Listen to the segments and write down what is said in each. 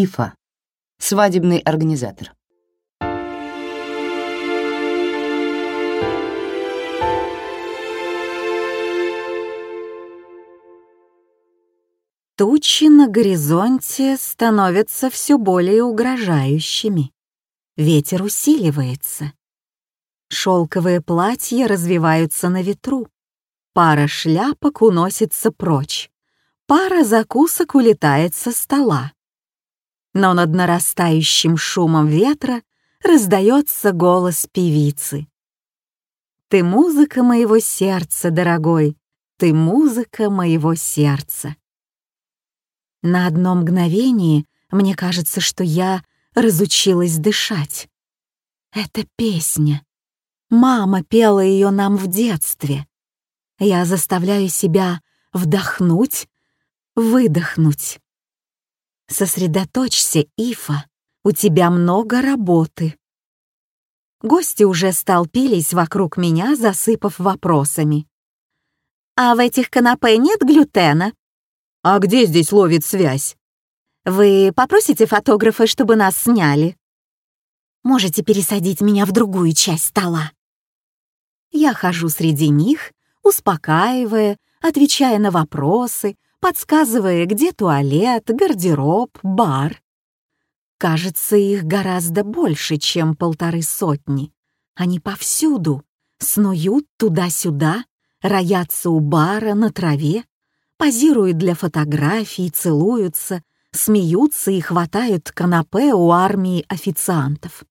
Ифа, свадебный организатор. Тучи на горизонте становятся все более угрожающими. Ветер усиливается. Шелковые платья развиваются на ветру. Пара шляпок уносится прочь. Пара закусок улетает со стола. Но над нарастающим шумом ветра раздается голос певицы. «Ты музыка моего сердца, дорогой, ты музыка моего сердца». На одно мгновение мне кажется, что я разучилась дышать. Это песня. Мама пела ее нам в детстве. Я заставляю себя вдохнуть, выдохнуть. Сосредоточься, Ифа, у тебя много работы. Гости уже столпились вокруг меня, засыпав вопросами. «А в этих канапе нет глютена?» А где здесь ловит связь? Вы попросите фотографа, чтобы нас сняли? Можете пересадить меня в другую часть стола. Я хожу среди них, успокаивая, отвечая на вопросы, подсказывая, где туалет, гардероб, бар. Кажется, их гораздо больше, чем полторы сотни. Они повсюду, снуют туда-сюда, роятся у бара, на траве, позируют для фотографий, целуются, смеются и хватают канапе у армии официантов.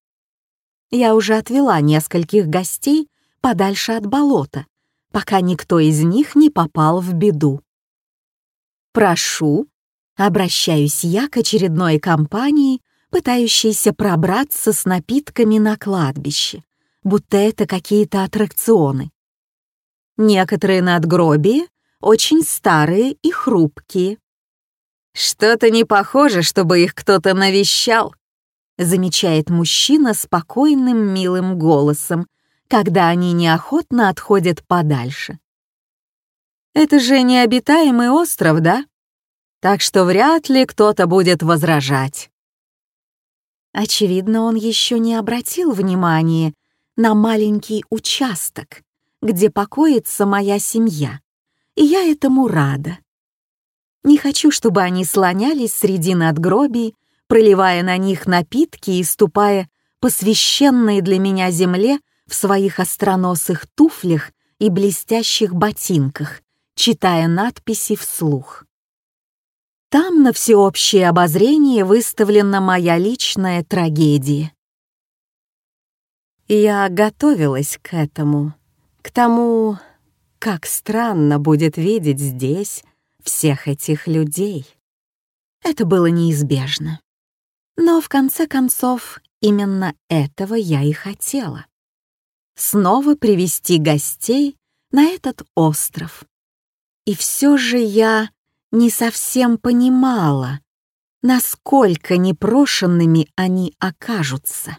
Я уже отвела нескольких гостей подальше от болота, пока никто из них не попал в беду. «Прошу», — обращаюсь я к очередной компании, пытающейся пробраться с напитками на кладбище, будто это какие-то аттракционы. Некоторые надгробия очень старые и хрупкие. «Что-то не похоже, чтобы их кто-то навещал», замечает мужчина спокойным милым голосом, когда они неохотно отходят подальше. «Это же необитаемый остров, да? Так что вряд ли кто-то будет возражать». Очевидно, он еще не обратил внимания на маленький участок, где покоится моя семья и я этому рада. Не хочу, чтобы они слонялись среди надгробий, проливая на них напитки и ступая по священной для меня земле в своих остроносых туфлях и блестящих ботинках, читая надписи вслух. Там на всеобщее обозрение выставлена моя личная трагедия. Я готовилась к этому, к тому, как странно будет видеть здесь всех этих людей. Это было неизбежно. Но в конце концов именно этого я и хотела. Снова привести гостей на этот остров. И все же я не совсем понимала, насколько непрошенными они окажутся.